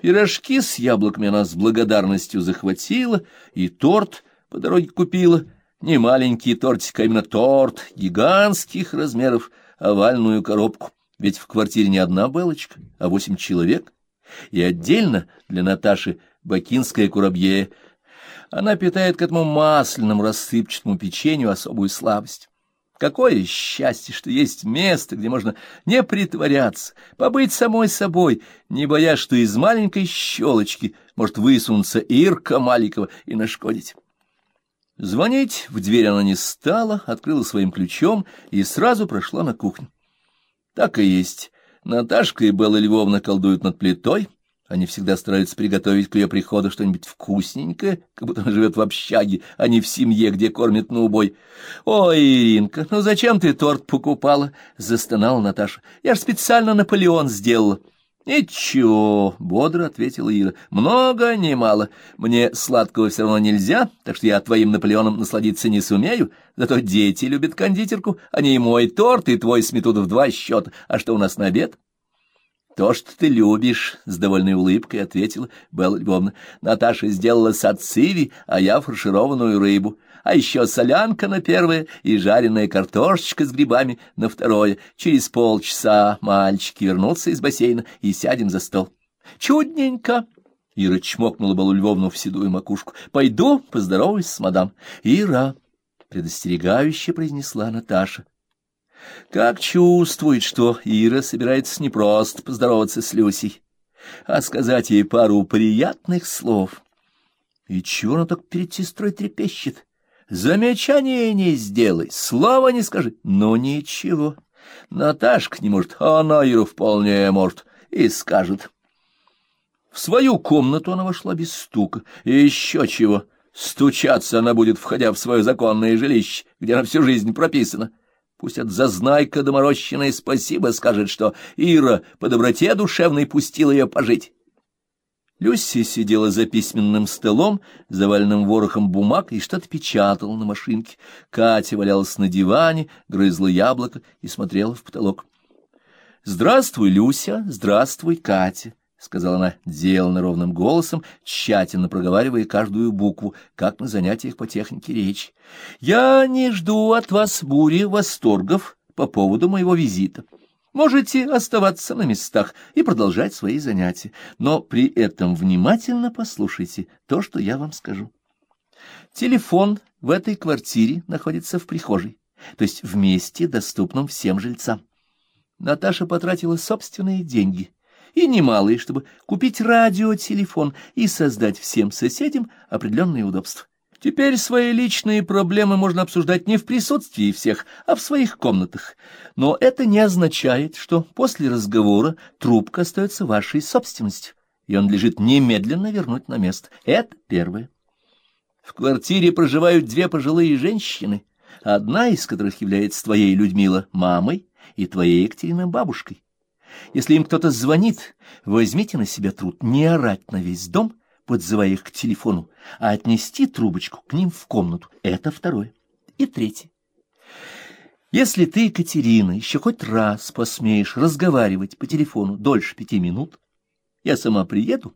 Пирожки с яблоками она с благодарностью захватила, и торт по дороге купила. Не маленький тортик, а именно торт, гигантских размеров, овальную коробку. Ведь в квартире не одна Белочка, а восемь человек. И отдельно для Наташи бакинское курабье. Она питает к этому масляному рассыпчатому печенью особую слабость. Какое счастье, что есть место, где можно не притворяться, побыть самой собой, не боясь, что из маленькой щелочки может высунуться Ирка Маликова и нашкодить. Звонить в дверь она не стала, открыла своим ключом и сразу прошла на кухню. Так и есть. Наташка и Белла Львовна колдуют над плитой, они всегда стараются приготовить к ее приходу что-нибудь вкусненькое, как будто она живет в общаге, а не в семье, где кормят на убой. — Ой, Иринка, ну зачем ты торт покупала? — застонала Наташа. — Я ж специально Наполеон сделала. — Ничего, — бодро ответила Ира. — Много, не мало. Мне сладкого все равно нельзя, так что я твоим Наполеоном насладиться не сумею. Зато дети любят кондитерку. Они и мой торт, и твой сметут в два счета. А что у нас на обед? — то, что ты любишь, — с довольной улыбкой ответила Белла Львовна. Наташа сделала сациви, а я фаршированную рыбу. А еще солянка на первое и жареная картошечка с грибами на второе. Через полчаса мальчики вернутся из бассейна и сядем за стол. Чудненько! Ира чмокнула Беллу Львовну в седую макушку. Пойду поздороваюсь с мадам. Ира! — предостерегающе произнесла Наташа. Как чувствует, что Ира собирается не просто поздороваться с Люсей, а сказать ей пару приятных слов. И чего она так перед сестрой трепещет? Замечание не сделай, слова не скажи. Но ничего, Наташка не может, а она Иру вполне может и скажет. В свою комнату она вошла без стука. И еще чего, стучаться она будет, входя в свое законное жилище, где она всю жизнь прописана. Пусть от зазнайка доморощенная спасибо скажет, что Ира по доброте душевной пустила ее пожить. Люси сидела за письменным столом, заваленным ворохом бумаг, и что-то печатала на машинке. Катя валялась на диване, грызла яблоко и смотрела в потолок. — Здравствуй, Люся, здравствуй, Катя. — сказала она деланно ровным голосом, тщательно проговаривая каждую букву, как на занятиях по технике речи. — Я не жду от вас бури восторгов по поводу моего визита. Можете оставаться на местах и продолжать свои занятия, но при этом внимательно послушайте то, что я вам скажу. Телефон в этой квартире находится в прихожей, то есть в месте, доступном всем жильцам. Наташа потратила собственные деньги — и немалые, чтобы купить радиотелефон и создать всем соседям определенные удобства. Теперь свои личные проблемы можно обсуждать не в присутствии всех, а в своих комнатах. Но это не означает, что после разговора трубка остается вашей собственностью, и он лежит немедленно вернуть на место. Это первое. В квартире проживают две пожилые женщины, одна из которых является твоей, Людмила, мамой, и твоей, Екатерина, бабушкой. Если им кто-то звонит, возьмите на себя труд не орать на весь дом, подзывая их к телефону, а отнести трубочку к ним в комнату. Это второе. И третье. Если ты, Екатерина, еще хоть раз посмеешь разговаривать по телефону дольше пяти минут, я сама приеду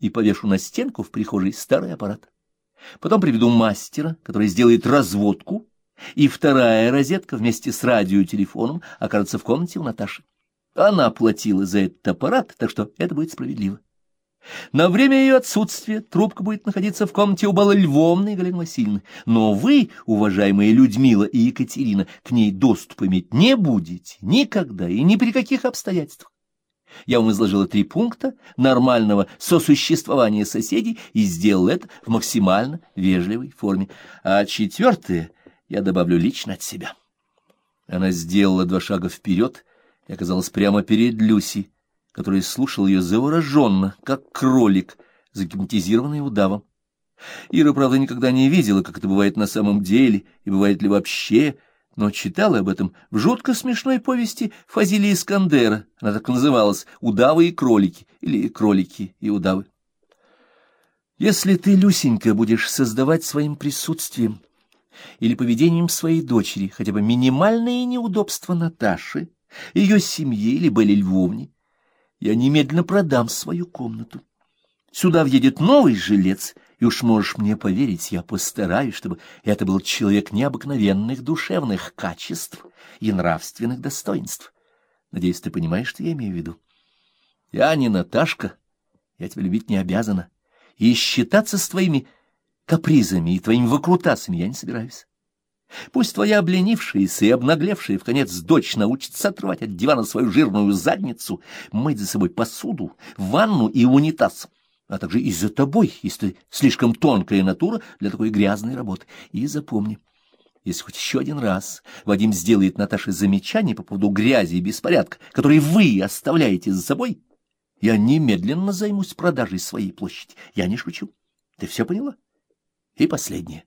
и повешу на стенку в прихожей старый аппарат. Потом приведу мастера, который сделает разводку, и вторая розетка вместе с радиотелефоном окажется в комнате у Наташи. Она платила за этот аппарат, так что это будет справедливо. На время ее отсутствия трубка будет находиться в комнате у Балы Львовны и Галины Васильевны, но вы, уважаемые Людмила и Екатерина, к ней доступ иметь не будете никогда и ни при каких обстоятельствах. Я вам изложила три пункта нормального сосуществования соседей и сделал это в максимально вежливой форме. А четвертое я добавлю лично от себя. Она сделала два шага вперед и оказалась прямо перед Люси, которая слушал ее завороженно, как кролик, загипнотизированный удавом. Ира, правда, никогда не видела, как это бывает на самом деле, и бывает ли вообще, но читала об этом в жутко смешной повести Фазилия Искандера, она так называлась «Удавы и кролики» или «Кролики и удавы». Если ты, Люсенька, будешь создавать своим присутствием или поведением своей дочери хотя бы минимальные неудобства Наташи, ее семье или Белле Львовне, я немедленно продам свою комнату. Сюда въедет новый жилец, и уж можешь мне поверить, я постараюсь, чтобы это был человек необыкновенных душевных качеств и нравственных достоинств. Надеюсь, ты понимаешь, что я имею в виду. Я не Наташка, я тебя любить не обязана, и считаться с твоими капризами и твоими выкрутасами я не собираюсь. Пусть твоя обленившаяся и обнаглевшая в конец дочь научится отрывать от дивана свою жирную задницу, мыть за собой посуду, ванну и унитаз, а также и за тобой, если ты слишком тонкая натура для такой грязной работы. И запомни, если хоть еще один раз Вадим сделает Наташе замечание по поводу грязи и беспорядка, которые вы оставляете за собой, я немедленно займусь продажей своей площади. Я не шучу. Ты все поняла? И последнее.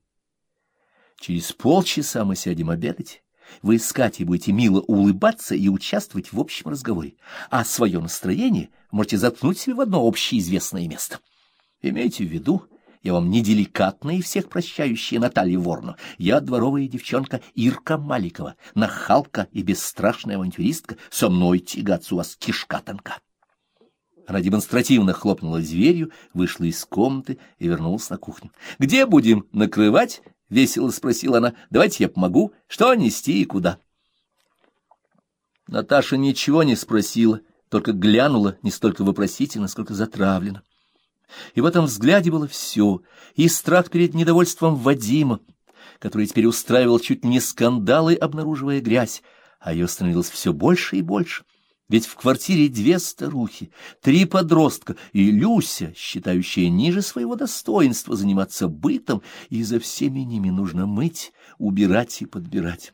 Через полчаса мы сядем обедать. Вы с Катей будете мило улыбаться и участвовать в общем разговоре, а свое настроение можете заткнуть себе в одно общеизвестное место. Имейте в виду, я вам не деликатная и всех прощающая Наталья Ворно. Я дворовая девчонка Ирка Маликова, нахалка и бесстрашная авантюристка. Со мной тягаться у вас кишка тонка. Она демонстративно хлопнула дверью, вышла из комнаты и вернулась на кухню. — Где будем накрывать? — весело спросила она. — Давайте я помогу. Что нести и куда? Наташа ничего не спросила, только глянула не столько вопросительно, сколько затравленно. И в этом взгляде было все, и страх перед недовольством Вадима, который теперь устраивал чуть не скандалы, обнаруживая грязь, а ее становилось все больше и больше. Ведь в квартире две старухи, три подростка и Люся, считающая ниже своего достоинства заниматься бытом, и за всеми ними нужно мыть, убирать и подбирать.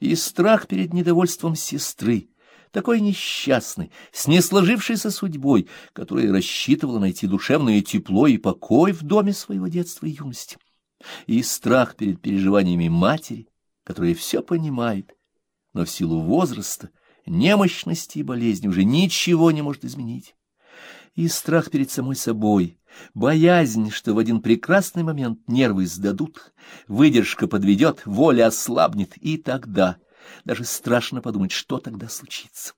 И страх перед недовольством сестры, такой несчастной, с несложившейся судьбой, которая рассчитывала найти душевное тепло и покой в доме своего детства и юности. И страх перед переживаниями матери, которая все понимает, но в силу возраста — немощности и болезни уже ничего не может изменить. И страх перед самой собой, боязнь, что в один прекрасный момент нервы сдадут, выдержка подведет, воля ослабнет, и тогда даже страшно подумать, что тогда случится.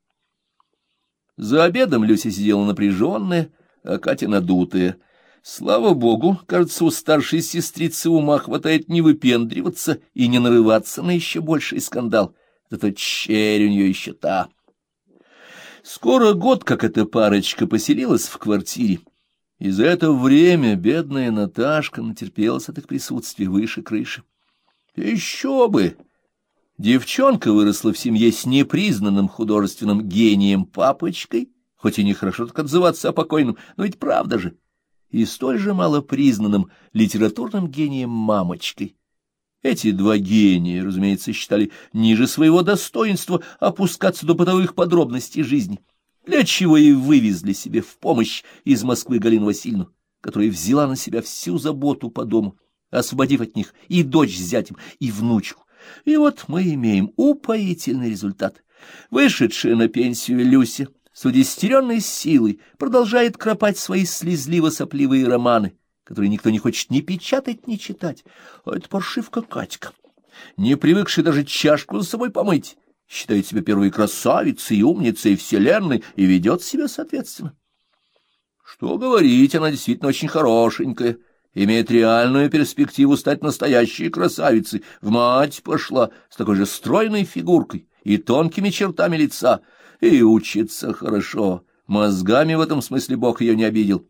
За обедом Люся сидела напряженная, а Катя надутая. Слава богу, кажется, у старшей сестрицы ума хватает не выпендриваться и не нарываться на еще больший скандал — зато черь у нее еще та. Скоро год, как эта парочка поселилась в квартире, и за это время бедная Наташка натерпелась от их присутствия выше крыши. Еще бы! Девчонка выросла в семье с непризнанным художественным гением папочкой, хоть и нехорошо так отзываться о покойном, но ведь правда же, и столь же малопризнанным литературным гением мамочкой. Эти два гения, разумеется, считали ниже своего достоинства опускаться до бытовых подробностей жизни, для чего и вывезли себе в помощь из Москвы Галину Васильевну, которая взяла на себя всю заботу по дому, освободив от них и дочь с зятем, и внучку. И вот мы имеем упоительный результат. Вышедшая на пенсию Люся с удестеренной силой продолжает кропать свои слезливо-сопливые романы — который никто не хочет ни печатать, ни читать. А это паршивка Катька, не привыкшая даже чашку за собой помыть, считает себя первой красавицей и умницей вселенной и ведет себя соответственно. Что говорить, она действительно очень хорошенькая, имеет реальную перспективу стать настоящей красавицей. В мать пошла с такой же стройной фигуркой и тонкими чертами лица, и учится хорошо. Мозгами в этом смысле Бог ее не обидел.